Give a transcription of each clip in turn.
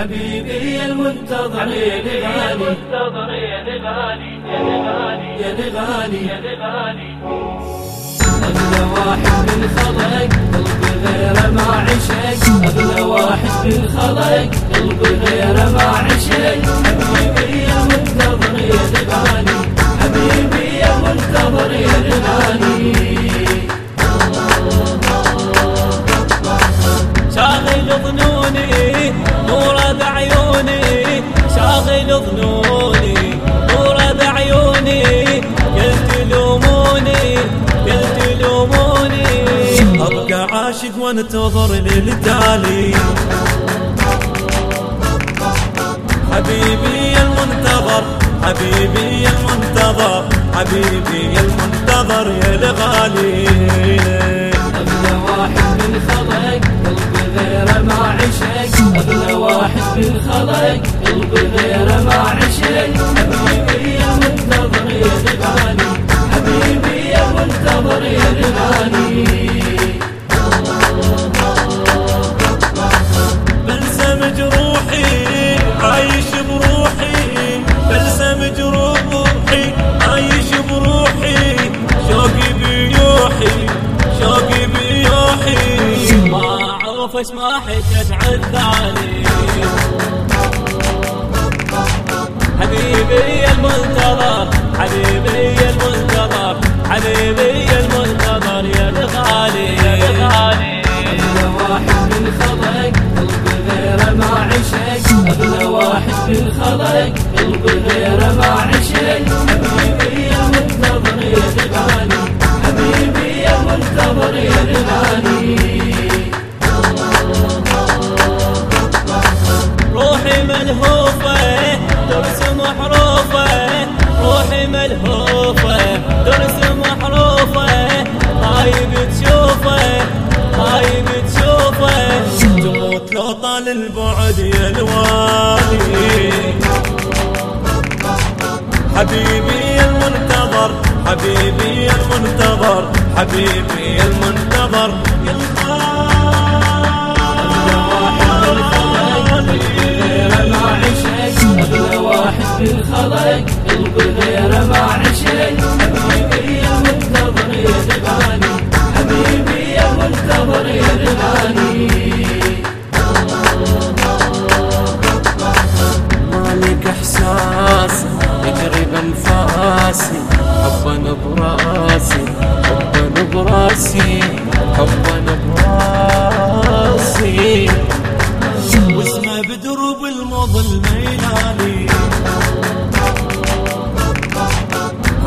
حبيبي المنتظر يا الغالي يا الغالي يا الغالي يا الغالي أغلى واحد بالخلق قلبي غيره ما عشق أغلى واحد بالخلق قلبي غيره ما عشق حبيبي المنتظر يا حبيبي بعيوني قلت لوموني قلت لوموني أبقى عاشق وانتظر للتالي. حبيبي المنتظر حبيبي المنتظر حبيبي المنتظر يا الغالي. أغلى واحد بالخلق قلبي غيره ما عشق. أغلى واحد بالخلق قلبي إيش ما حكت عالثاني حبيبي المنتظر حبيبي المنتظر حبيبي المنتظر يا الغالي يا الغالي أغلى واحد بالخلق قلبي غيره ما عشق. أغلى واحد بالخلق قلبي غيره ما عشق. حبيبي يا منتظر يا الغالي حبيبي يا منتظر يا الغالي روحي ملهوفة ترسم حروفه طايب تشوفه طايب تشوفه تموت لو طال البعد يا الوالي حبيبي المنتظر حبيبي المنتظر حبيبي المنتظر. عشق أغلى واحد بالخلق غيره ما عشق حبيبي يا منتظر يا حبيبي يا منتظر يا مالك احساس يجري بانفاسي حبا براسي حبا براسي حبا براسي. واسمه بدروب المظل ميلاني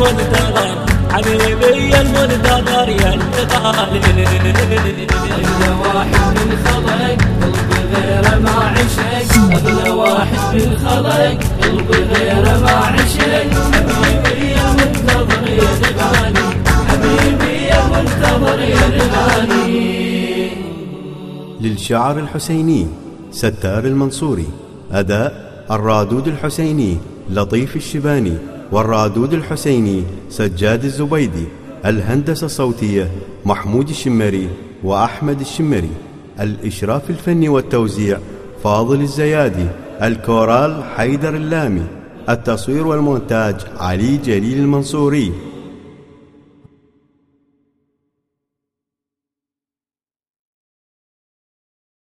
المنتظر حبيبي المنتظر يا الغالي أغلى واحد بالخلق قلبي غيره ما عشق أغلى واحد بالخلق قلبي غيره ما عشق حبيبي يا منتظر يا الغالي حبيبي يا منتظر يا الغالي للشاعر الحسيني ستار المنصوري أداء الرادود الحسيني لطيف الشباني. والرادود الحسيني سجاد الزبيدي الهندسة الصوتية محمود الشمري وأحمد الشمري الإشراف الفني والتوزيع فاضل الزيادي الكورال حيدر اللامي التصوير والمونتاج علي جليل المنصوري.